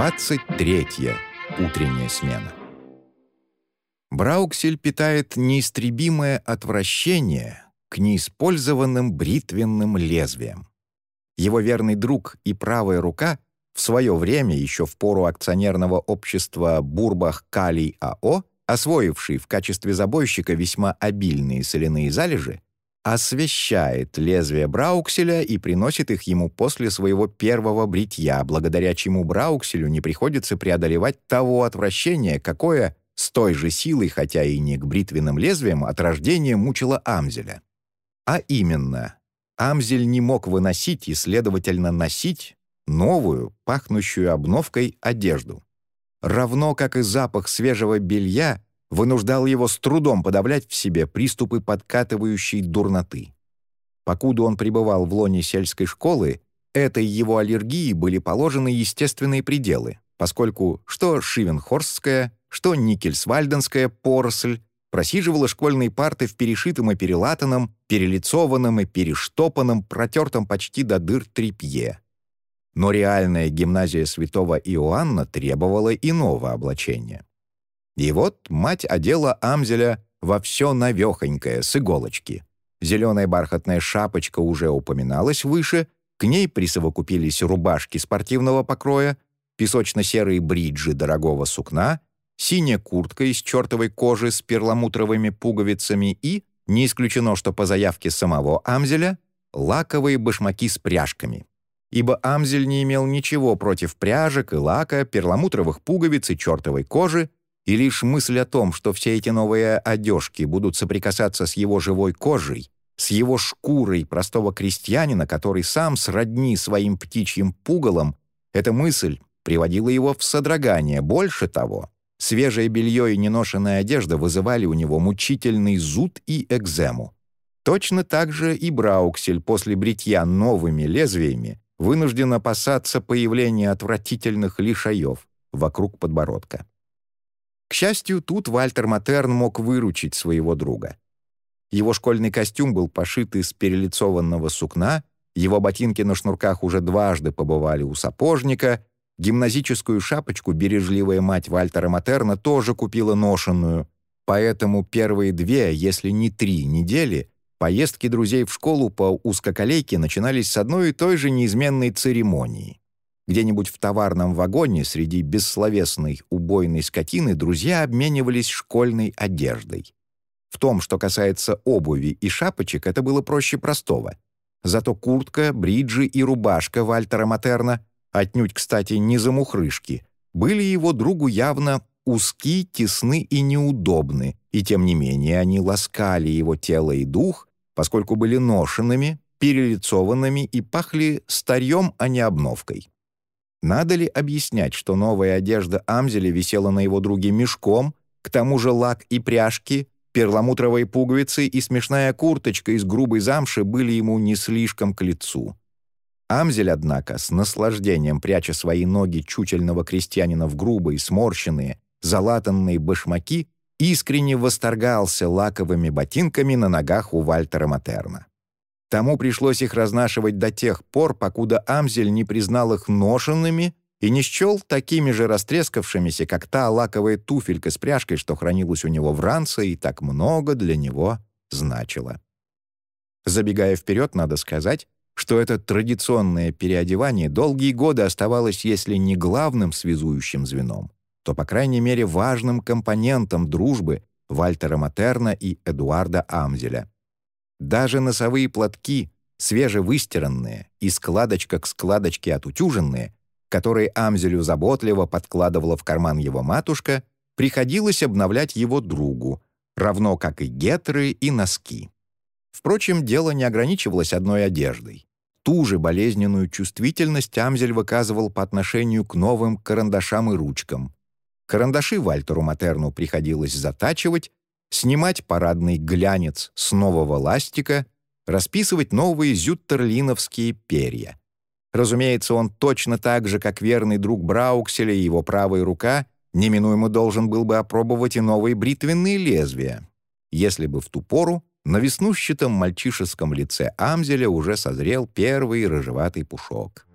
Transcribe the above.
23. Утренняя смена. Брауксель питает неистребимое отвращение к неиспользованным бритвенным лезвиям. Его верный друг и правая рука в свое время, еще в пору акционерного общества «Бурбах Калий АО», освоивший в качестве забойщика весьма обильные соляные залежи, освещает лезвие Браукселя и приносит их ему после своего первого бритья, благодаря чему Браукселю не приходится преодолевать того отвращения, какое с той же силой, хотя и не к бритвенным лезвиям, от рождения мучило Амзеля. А именно, Амзель не мог выносить и, следовательно, носить новую, пахнущую обновкой одежду. Равно как и запах свежего белья вынуждал его с трудом подавлять в себе приступы подкатывающей дурноты. Покуда он пребывал в лоне сельской школы, этой его аллергии были положены естественные пределы, поскольку что Шивенхорстская, что Никельсвальденская поросль просиживала школьные парты в перешитом и перелатанном, перелицованном и перештопанном, протертом почти до дыр тряпье. Но реальная гимназия святого Иоанна требовала иного облачения. И вот мать одела Амзеля во все навехонькое, с иголочки. Зеленая бархатная шапочка уже упоминалась выше, к ней присовокупились рубашки спортивного покроя, песочно-серые бриджи дорогого сукна, синяя куртка из чертовой кожи с перламутровыми пуговицами и, не исключено, что по заявке самого Амзеля, лаковые башмаки с пряжками. Ибо Амзель не имел ничего против пряжек и лака, перламутровых пуговиц и чертовой кожи, и лишь мысль о том, что все эти новые одежки будут соприкасаться с его живой кожей, с его шкурой простого крестьянина, который сам сродни своим птичьим пугалом, эта мысль приводила его в содрогание. Больше того, свежее белье и неношенная одежда вызывали у него мучительный зуд и экзему. Точно так же и Брауксель после бритья новыми лезвиями вынужден опасаться появления отвратительных лишаев вокруг подбородка. К счастью, тут Вальтер Матерн мог выручить своего друга. Его школьный костюм был пошит из перелицованного сукна, его ботинки на шнурках уже дважды побывали у сапожника, гимназическую шапочку бережливая мать Вальтера Матерна тоже купила ношенную, поэтому первые две, если не три недели, поездки друзей в школу по узкоколейке начинались с одной и той же неизменной церемонии. Где-нибудь в товарном вагоне среди бессловесной убойной скотины друзья обменивались школьной одеждой. В том, что касается обуви и шапочек, это было проще простого. Зато куртка, бриджи и рубашка Вальтера Матерна, отнюдь, кстати, не замухрышки, были его другу явно узки, тесны и неудобны, и тем не менее они ласкали его тело и дух, поскольку были ношенными, перелицованными и пахли старьем, а не обновкой. Надо ли объяснять, что новая одежда Амзеля висела на его друге мешком, к тому же лак и пряжки, перламутровые пуговицы и смешная курточка из грубой замши были ему не слишком к лицу. Амзель, однако, с наслаждением пряча свои ноги чучельного крестьянина в грубые, сморщенные, залатанные башмаки, искренне восторгался лаковыми ботинками на ногах у Вальтера Матерна. Тому пришлось их разнашивать до тех пор, покуда Амзель не признал их ношенными и не счел такими же растрескавшимися, как та лаковая туфелька с пряжкой, что хранилась у него в ранце и так много для него значило. Забегая вперед, надо сказать, что это традиционное переодевание долгие годы оставалось, если не главным связующим звеном, то, по крайней мере, важным компонентом дружбы Вальтера Матерна и Эдуарда Амзеля. Даже носовые платки, свежевыстиранные и складочка к складочке отутюженные, которые Амзелю заботливо подкладывала в карман его матушка, приходилось обновлять его другу, равно как и гетры и носки. Впрочем, дело не ограничивалось одной одеждой. Ту же болезненную чувствительность Амзель выказывал по отношению к новым карандашам и ручкам. Карандаши Вальтеру Матерну приходилось затачивать, снимать парадный глянец с нового ластика, расписывать новые зюттерлиновские перья. Разумеется, он точно так же, как верный друг Браукселя и его правая рука, неминуемо должен был бы опробовать и новые бритвенные лезвия, если бы в ту пору на веснущатом мальчишеском лице Амзеля уже созрел первый рыжеватый пушок.